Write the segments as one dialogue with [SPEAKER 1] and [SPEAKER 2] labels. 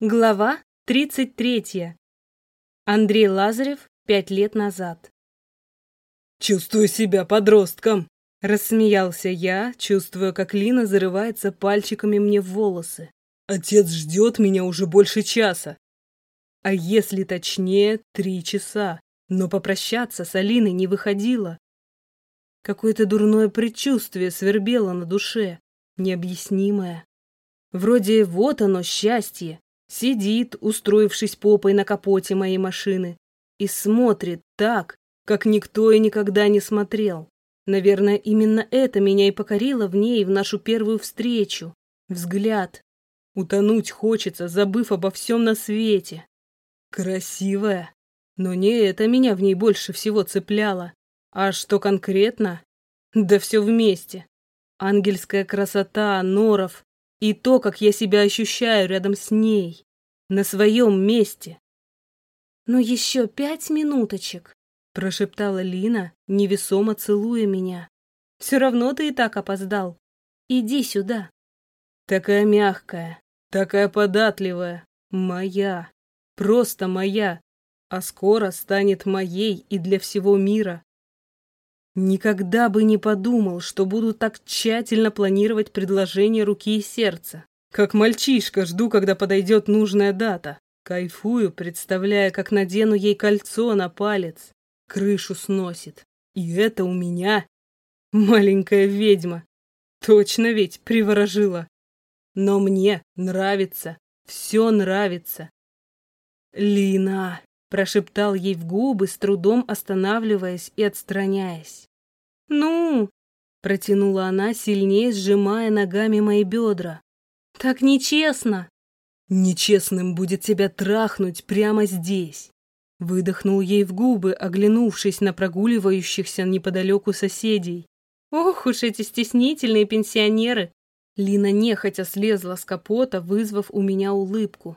[SPEAKER 1] Глава 33. Андрей Лазарев пять лет назад.
[SPEAKER 2] «Чувствую себя подростком!»
[SPEAKER 1] Рассмеялся я, чувствуя, как Лина зарывается пальчиками мне в волосы.
[SPEAKER 2] «Отец ждет меня уже больше часа!»
[SPEAKER 1] А если точнее, три часа. Но попрощаться с Алиной не выходило. Какое-то дурное предчувствие свербело на душе, необъяснимое. Вроде вот оно, счастье, Сидит, устроившись попой на капоте моей машины, и смотрит так, как никто и никогда не смотрел. Наверное, именно это меня и покорило в ней в нашу первую встречу. Взгляд. Утонуть хочется, забыв обо всем на свете. Красивая. Но не это меня в ней больше всего цепляло. А что конкретно? Да все вместе. Ангельская красота, норов, и то, как я себя ощущаю рядом с ней, на своем месте. «Ну еще пять минуточек», — прошептала Лина, невесомо целуя меня. «Все равно ты и так опоздал. Иди сюда». Такая мягкая, такая податливая, моя, просто моя, а скоро станет моей и для всего мира. Никогда бы не подумал, что буду так тщательно планировать предложение руки и сердца. Как мальчишка жду, когда подойдет нужная дата. Кайфую, представляя, как надену ей кольцо на палец. Крышу сносит. И это у меня. Маленькая ведьма. Точно ведь приворожила. Но мне нравится. Все нравится. Лина, прошептал ей в губы, с трудом останавливаясь и отстраняясь. «Ну!» — протянула она, сильнее сжимая ногами мои бедра. «Так нечестно!» «Нечестным будет тебя трахнуть прямо здесь!» Выдохнул ей в губы, оглянувшись на прогуливающихся неподалеку соседей. «Ох уж эти стеснительные пенсионеры!» Лина нехотя слезла с капота, вызвав у меня улыбку.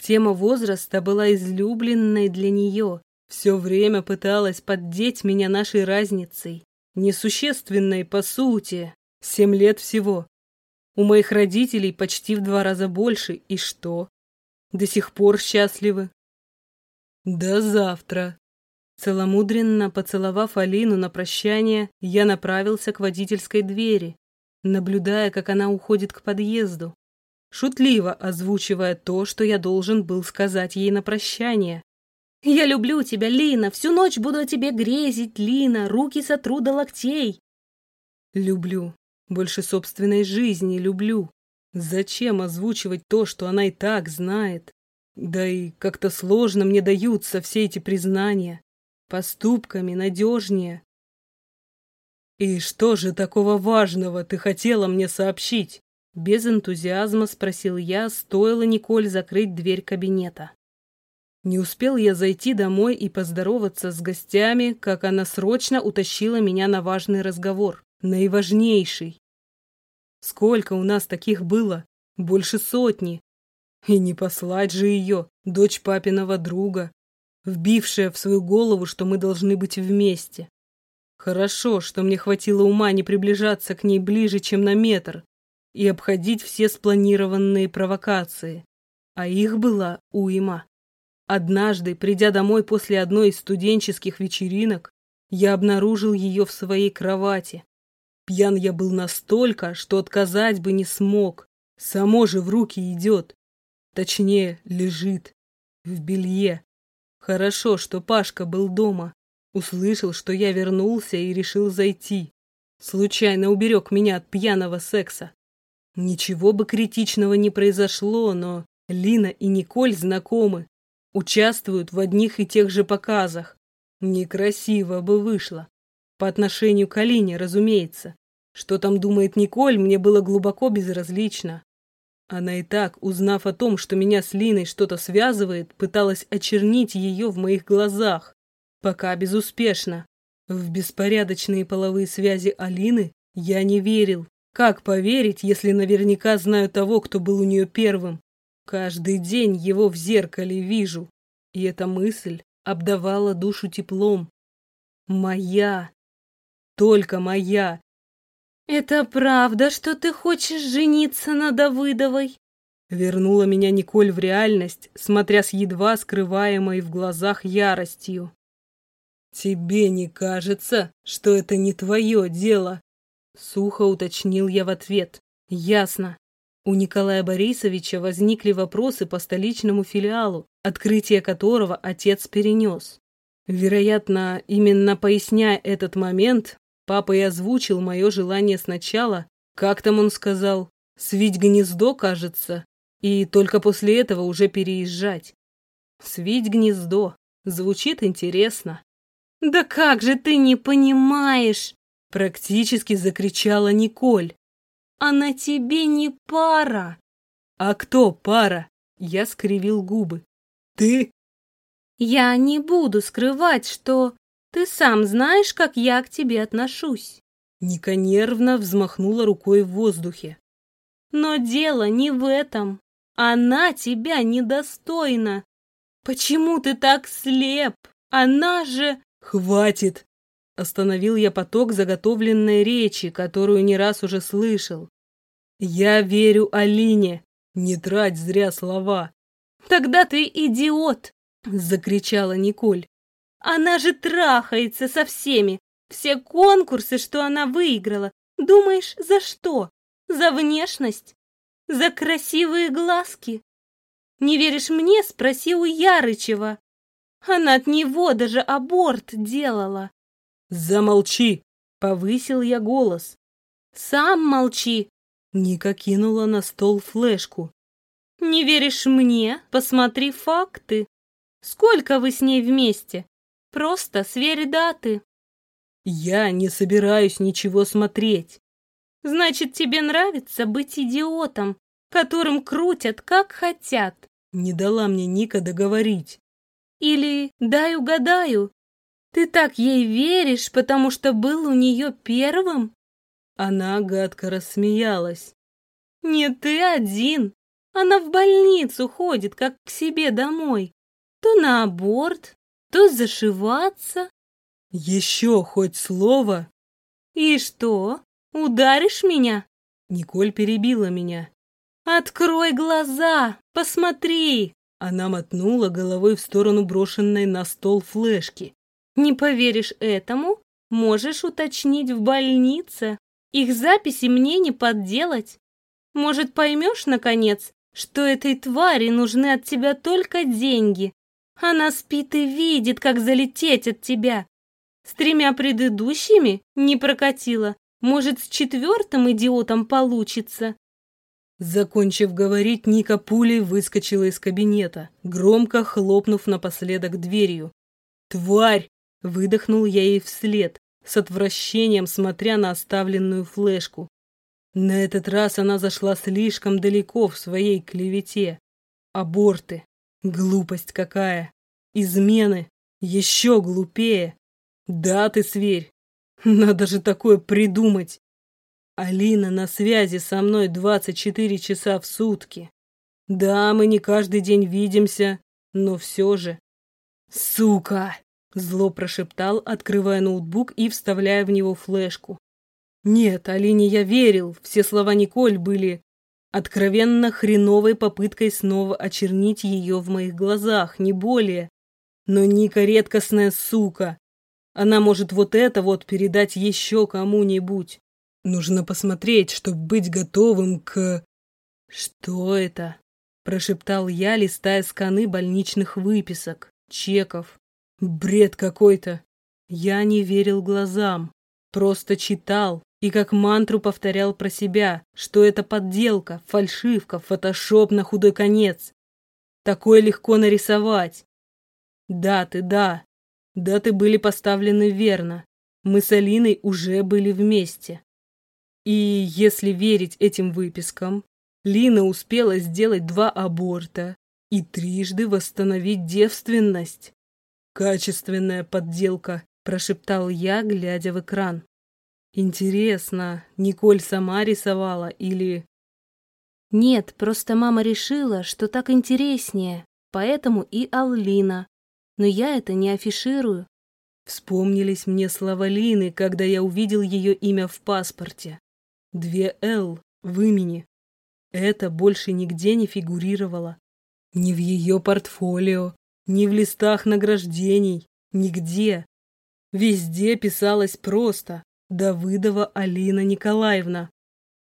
[SPEAKER 1] Тема возраста была излюбленной для нее. Все время пыталась поддеть меня нашей разницей. Несущественной, по сути. Семь лет всего. У моих родителей почти в два раза больше. И что? До сих пор счастливы. До завтра. Целомудренно поцеловав Алину на прощание, я направился к водительской двери, наблюдая, как она уходит к подъезду шутливо озвучивая то, что я должен был сказать ей на прощание. «Я люблю тебя, Лина, всю ночь буду о тебе грезить, Лина, руки сотру до локтей». «Люблю, больше собственной жизни люблю. Зачем озвучивать то, что она и так знает? Да и как-то сложно мне даются все эти признания. Поступками надежнее». «И что же такого важного ты хотела мне сообщить?» Без энтузиазма спросил я, стоило Николь закрыть дверь кабинета. Не успел я зайти домой и поздороваться с гостями, как она срочно утащила меня на важный разговор, наиважнейший. Сколько у нас таких было? Больше сотни. И не послать же ее, дочь папиного друга, вбившая в свою голову, что мы должны быть вместе. Хорошо, что мне хватило ума не приближаться к ней ближе, чем на метр, и обходить все спланированные провокации. А их была уйма. Однажды, придя домой после одной из студенческих вечеринок, я обнаружил ее в своей кровати. Пьян я был настолько, что отказать бы не смог. Само же в руки идет. Точнее, лежит. В белье. Хорошо, что Пашка был дома. Услышал, что я вернулся и решил зайти. Случайно уберег меня от пьяного секса. Ничего бы критичного не произошло, но Лина и Николь знакомы, участвуют в одних и тех же показах. Некрасиво бы вышло. По отношению к Алине, разумеется. Что там думает Николь, мне было глубоко безразлично. Она и так, узнав о том, что меня с Линой что-то связывает, пыталась очернить ее в моих глазах. Пока безуспешно. В беспорядочные половые связи Алины я не верил. Как поверить, если наверняка знаю того, кто был у нее первым? Каждый день его в зеркале вижу. И эта мысль обдавала душу теплом. Моя. Только моя.
[SPEAKER 3] «Это правда, что ты хочешь жениться на Давыдовой?»
[SPEAKER 1] Вернула меня Николь в реальность, смотря с едва скрываемой в глазах яростью.
[SPEAKER 2] «Тебе не кажется, что это не твое дело?»
[SPEAKER 1] Сухо уточнил я в ответ. «Ясно. У Николая Борисовича возникли вопросы по столичному филиалу, открытие которого отец перенес. Вероятно, именно поясняя этот момент, папа и озвучил мое желание сначала, как там он сказал, свить гнездо, кажется, и только после этого уже переезжать. Свить гнездо. Звучит интересно. «Да как же ты не понимаешь!» Практически закричала Николь. Она тебе не пара. А кто пара? Я скривил губы. Ты? Я не буду скрывать, что ты сам знаешь, как я к тебе отношусь. Ника нервно взмахнула рукой в воздухе. Но дело не в этом. Она тебя недостойна. Почему ты так слеп? Она же... Хватит! Остановил я поток заготовленной речи, которую не раз уже слышал. Я верю Алине. Не трать зря слова. Тогда ты идиот, закричала Николь. Она же трахается со всеми. Все конкурсы, что она выиграла. Думаешь, за что? За внешность? За красивые глазки? Не веришь мне? Спроси у Ярычева. Она от него даже аборт делала. «Замолчи!» — повысил я голос. «Сам молчи!» — Ника кинула на стол флешку. «Не веришь мне? Посмотри факты. Сколько вы с ней вместе? Просто сверь даты». «Я не собираюсь ничего смотреть». «Значит, тебе нравится быть идиотом, которым крутят, как хотят?» Не дала мне Ника договорить. «Или, дай угадаю, ты так ей веришь, потому что был у нее первым? Она гадко рассмеялась. Не ты один. Она в больницу ходит, как к себе домой. То на аборт, то зашиваться. Еще хоть слово. И что, ударишь меня? Николь перебила меня. Открой глаза, посмотри. Она мотнула головой в сторону брошенной на стол флешки. Не поверишь этому? Можешь уточнить в больнице. Их записи мне не подделать. Может, поймешь, наконец, что этой твари нужны от тебя только деньги. Она спит и видит, как залететь от тебя. С тремя предыдущими не прокатило. Может, с четвертым идиотом получится. Закончив говорить, Ника пулей выскочила из кабинета, громко хлопнув напоследок дверью. «Тварь!» Выдохнул я ей вслед, с отвращением смотря на оставленную флешку. На этот раз она зашла слишком далеко в своей клевете. Аборты. Глупость какая. Измены. Еще глупее. Да, ты сверь. Надо же такое придумать. Алина на связи со мной 24 часа в сутки. Да, мы не каждый день видимся, но все же. Сука! Зло прошептал, открывая ноутбук и вставляя в него флешку. Нет, Алине я верил, все слова Николь были откровенно хреновой попыткой снова очернить ее в моих глазах, не более. Но Ника редкостная сука. Она может вот это вот передать еще кому-нибудь. Нужно посмотреть, чтобы быть готовым к... Что это? Прошептал я, листая сканы больничных выписок, чеков, Бред какой-то. Я не верил глазам, просто читал и как мантру повторял про себя, что это подделка, фальшивка, фотошоп на худой конец. Такое легко нарисовать. Даты, да, даты были поставлены верно. Мы с Алиной уже были вместе. И если верить этим выпискам, Лина успела сделать два аборта и трижды восстановить девственность. «Качественная подделка», – прошептал я, глядя в экран. «Интересно, Николь сама рисовала или...» «Нет, просто мама решила, что так интереснее, поэтому и Аллина. Но я это не афиширую». Вспомнились мне слова Лины, когда я увидел ее имя в паспорте. Две «Л» в имени. Это больше нигде не фигурировало. Ни в ее портфолио, ни в листах награждений, нигде. Везде писалось просто «Давыдова Алина Николаевна».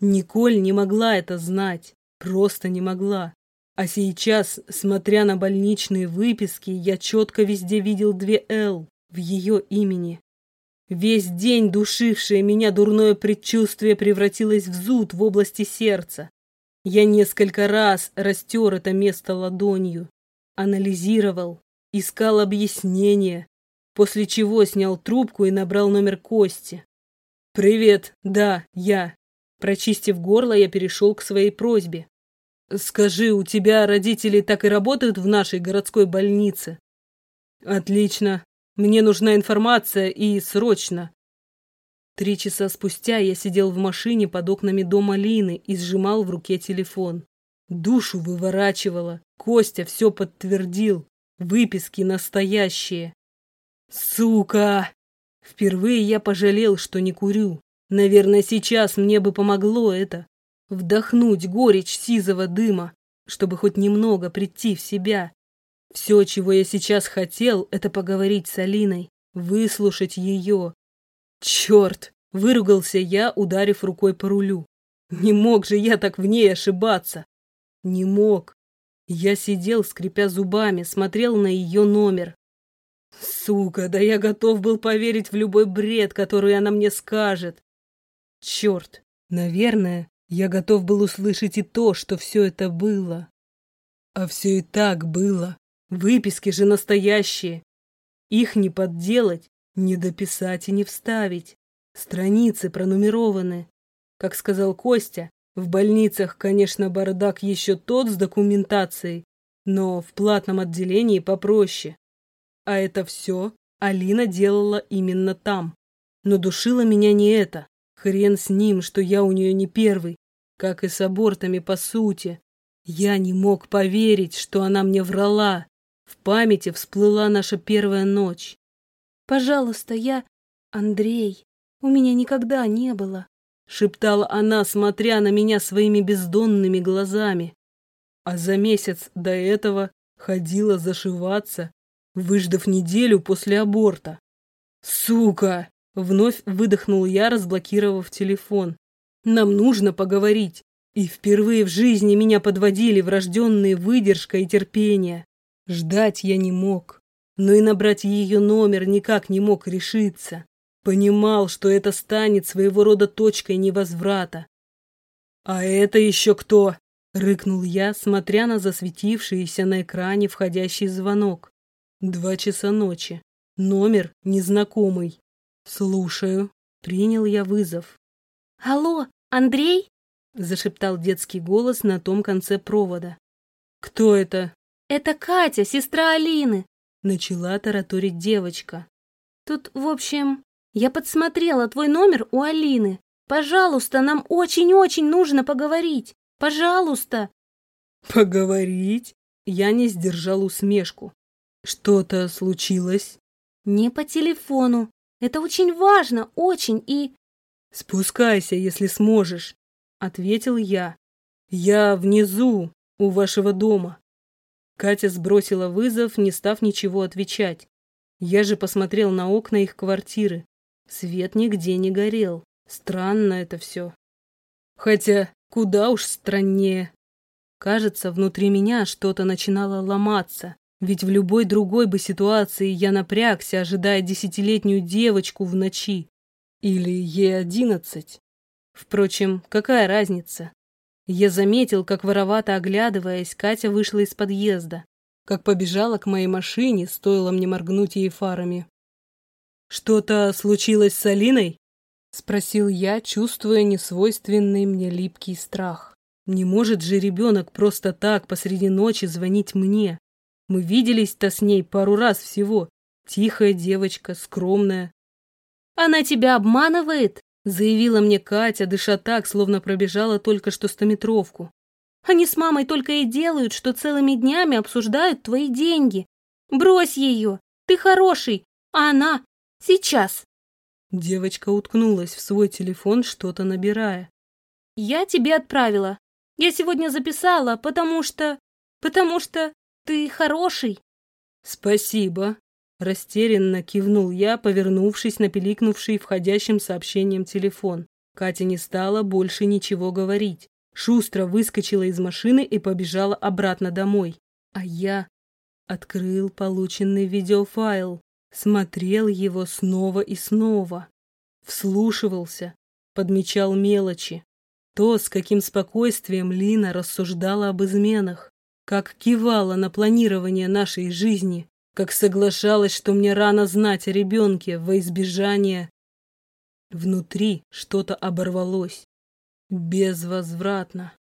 [SPEAKER 1] Николь не могла это знать, просто не могла. А сейчас, смотря на больничные выписки, я четко везде видел две «Л» в ее имени. Весь день душившее меня дурное предчувствие превратилось в зуд в области сердца. Я несколько раз растер это место ладонью, анализировал, искал объяснение, после чего снял трубку и набрал номер Кости. «Привет, да, я». Прочистив горло, я перешел к своей просьбе. «Скажи, у тебя родители так и работают в нашей городской больнице?» «Отлично. Мне нужна информация и срочно. Три часа спустя я сидел в машине под окнами дома Лины и сжимал в руке телефон. Душу выворачивало. Костя все подтвердил. Выписки настоящие. Сука! Впервые я пожалел, что не курю. Наверное, сейчас мне бы помогло это. Вдохнуть горечь сизого дыма, чтобы хоть немного прийти в себя. Все, чего я сейчас хотел, это поговорить с Алиной, выслушать ее, Черт! Выругался я, ударив рукой по рулю. Не мог же я так в ней ошибаться. Не мог. Я сидел, скрипя зубами, смотрел на ее номер. Сука, да я готов был поверить в любой бред, который она мне скажет. Черт, наверное, я готов был услышать и то, что все это было. А все и так было. Выписки же настоящие. Их не подделать, не дописать и не вставить. Страницы пронумерованы. Как сказал Костя, в больницах, конечно, бардак еще тот с документацией, но в платном отделении попроще. А это все Алина делала именно там. Но душила меня не это. Хрен с ним, что я у нее не первый, как и с абортами по сути. Я не мог поверить, что она мне врала. В памяти всплыла наша первая ночь.
[SPEAKER 3] Пожалуйста, я... Андрей, у меня никогда не было.
[SPEAKER 1] Шептала она, смотря на меня своими бездонными глазами. А за месяц до этого ходила зашиваться, выждав неделю после аборта. Сука! Вновь выдохнул я, разблокировав телефон. Нам нужно поговорить. И впервые в жизни меня подводили врожденные выдержка и терпение. Ждать я не мог но и набрать ее номер никак не мог решиться. Понимал, что это станет своего рода точкой невозврата. «А это еще кто?» — рыкнул я, смотря на засветившийся на экране входящий звонок. Два часа ночи. Номер незнакомый. «Слушаю». Принял я вызов.
[SPEAKER 3] «Алло, Андрей?» — зашептал детский голос на том конце провода.
[SPEAKER 1] «Кто это?»
[SPEAKER 3] «Это Катя, сестра Алины.
[SPEAKER 1] Начала тараторить девочка.
[SPEAKER 3] Тут, в общем, я подсмотрела твой номер у Алины. Пожалуйста, нам очень-очень нужно поговорить. Пожалуйста.
[SPEAKER 1] Поговорить? Я не сдержал усмешку. Что-то случилось?
[SPEAKER 3] Не по телефону. Это очень важно, очень и...
[SPEAKER 1] Спускайся, если сможешь, ответил я. Я внизу, у вашего дома. Катя сбросила вызов, не став ничего отвечать. Я же посмотрел на окна их квартиры. Свет нигде не горел. Странно это все. Хотя, куда уж страннее. Кажется, внутри меня что-то начинало ломаться. Ведь в любой другой бы ситуации я напрягся, ожидая десятилетнюю девочку в ночи. Или ей одиннадцать. Впрочем, какая разница? Я заметил, как воровато оглядываясь, Катя вышла из подъезда, как побежала к моей машине, стоило мне моргнуть ей фарами. «Что-то случилось с Алиной?» — спросил я, чувствуя несвойственный мне липкий страх. «Не может же ребенок просто так посреди ночи звонить мне. Мы виделись-то с ней пару раз всего. Тихая девочка, скромная».
[SPEAKER 3] «Она тебя обманывает?»
[SPEAKER 1] Заявила мне Катя, дыша так, словно пробежала только что стометровку.
[SPEAKER 3] Они с мамой только и делают, что целыми днями обсуждают твои деньги. Брось ее, ты хороший, а она сейчас.
[SPEAKER 1] Девочка уткнулась в свой телефон, что-то набирая.
[SPEAKER 3] Я тебе отправила. Я сегодня записала, потому что... потому что ты хороший.
[SPEAKER 1] Спасибо. Растерянно кивнул я, повернувшись на пиликнувший входящим сообщением телефон. Катя не стала больше ничего говорить. Шустро выскочила из машины и побежала обратно домой. А я открыл полученный видеофайл, смотрел его снова и снова, вслушивался, подмечал мелочи. То, с каким спокойствием Лина рассуждала об изменах, как кивала на планирование нашей жизни, как соглашалась, что мне рано знать о ребенке во избежание. Внутри что-то оборвалось. Безвозвратно.